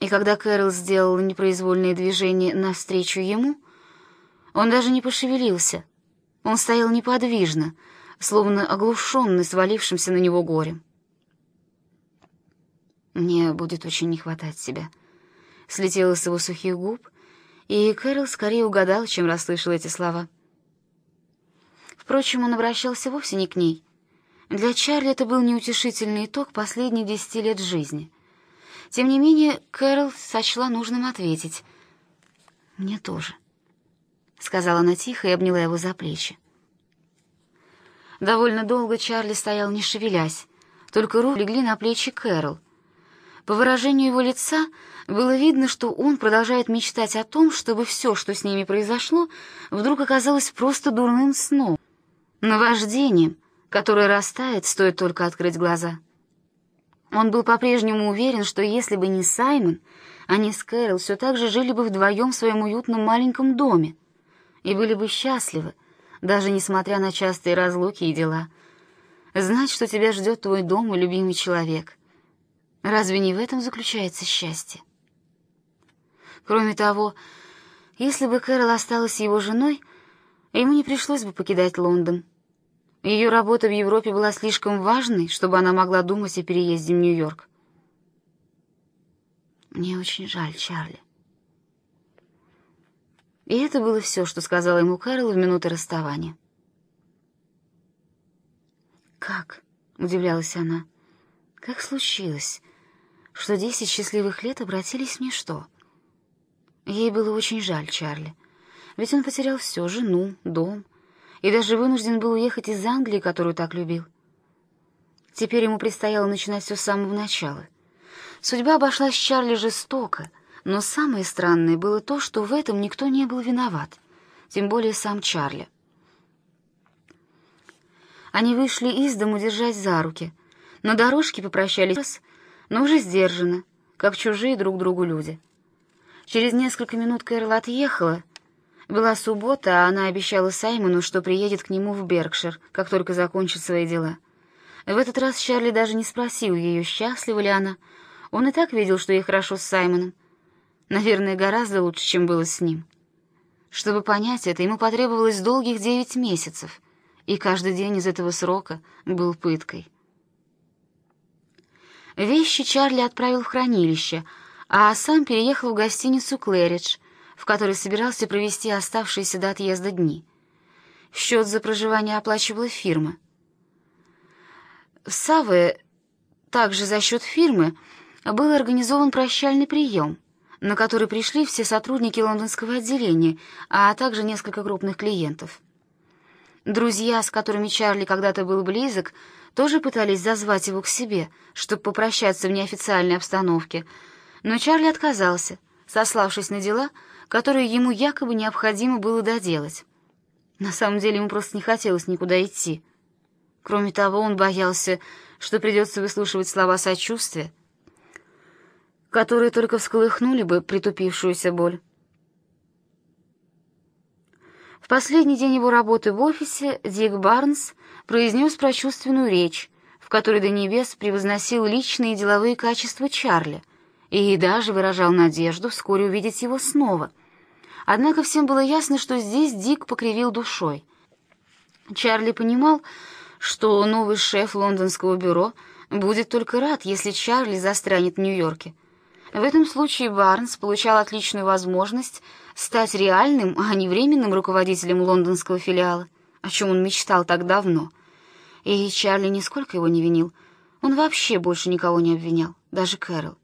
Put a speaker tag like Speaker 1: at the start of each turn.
Speaker 1: И когда Кэрол сделала непроизвольное движение навстречу ему, он даже не пошевелился. Он стоял неподвижно, словно оглушенный свалившимся на него горем. «Мне будет очень не хватать тебя», — слетело с его сухих губ, и Кэрол скорее угадал, чем расслышал эти слова. Впрочем, он обращался вовсе не к ней. Для Чарли это был неутешительный итог последних десяти лет жизни. Тем не менее, Кэрол сочла нужным ответить. «Мне тоже», — сказала она тихо и обняла его за плечи. Довольно долго Чарли стоял, не шевелясь, только руки легли на плечи Кэрол. По выражению его лица было видно, что он продолжает мечтать о том, чтобы все, что с ними произошло, вдруг оказалось просто дурным сном, наваждением, которое растает, стоит только открыть глаза. Он был по-прежнему уверен, что если бы не Саймон, они с Кэрол все так же жили бы вдвоем в своем уютном маленьком доме и были бы счастливы, даже несмотря на частые разлуки и дела. Знать, что тебя ждет твой дом и любимый человек. Разве не в этом заключается счастье? Кроме того, если бы Кэрол осталась его женой, ему не пришлось бы покидать Лондон. Ее работа в Европе была слишком важной, чтобы она могла думать о переезде в Нью-Йорк. «Мне очень жаль, Чарли». И это было все, что сказала ему Кэрол в минуты расставания. «Как?» — удивлялась она. «Как случилось, что десять счастливых лет обратились в ничто?» Ей было очень жаль Чарли, ведь он потерял все — жену, дом — и даже вынужден был уехать из Англии, которую так любил. Теперь ему предстояло начинать все с самого начала. Судьба обошлась Чарли жестоко, но самое странное было то, что в этом никто не был виноват, тем более сам Чарли. Они вышли из дому, держась за руки. На дорожке попрощались, но уже сдержанно, как чужие друг другу люди. Через несколько минут Кэрол отъехала, была суббота, а она обещала Саймону, что приедет к нему в Беркшир, как только закончит свои дела. В этот раз Чарли даже не спросил ее, счастлива ли она. Он и так видел, что ей хорошо с Саймоном. Наверное, гораздо лучше, чем было с ним. Чтобы понять это, ему потребовалось долгих девять месяцев, и каждый день из этого срока был пыткой. Вещи Чарли отправил в хранилище, а сам переехал в гостиницу «Клэридж», в которой собирался провести оставшиеся до отъезда дни. Счет за проживание оплачивала фирма. В Саве, также за счет фирмы, был организован прощальный прием, на который пришли все сотрудники лондонского отделения, а также несколько крупных клиентов. Друзья, с которыми Чарли когда-то был близок, тоже пытались зазвать его к себе, чтобы попрощаться в неофициальной обстановке, но Чарли отказался, сославшись на дела, которые ему якобы необходимо было доделать. На самом деле ему просто не хотелось никуда идти. Кроме того, он боялся, что придется выслушивать слова сочувствия, которые только всколыхнули бы притупившуюся боль. В последний день его работы в офисе Дик Барнс произнес прочувственную речь, в которой до небес превозносил личные деловые качества Чарли и даже выражал надежду вскоре увидеть его снова — Однако всем было ясно, что здесь Дик покривил душой. Чарли понимал, что новый шеф лондонского бюро будет только рад, если Чарли застрянет в Нью-Йорке. В этом случае Барнс получал отличную возможность стать реальным, а не временным руководителем лондонского филиала, о чем он мечтал так давно. И Чарли нисколько его не винил. Он вообще больше никого не обвинял, даже Кэрол.